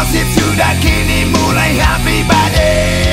風吹くだけに群れ Happy day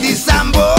the Sambo.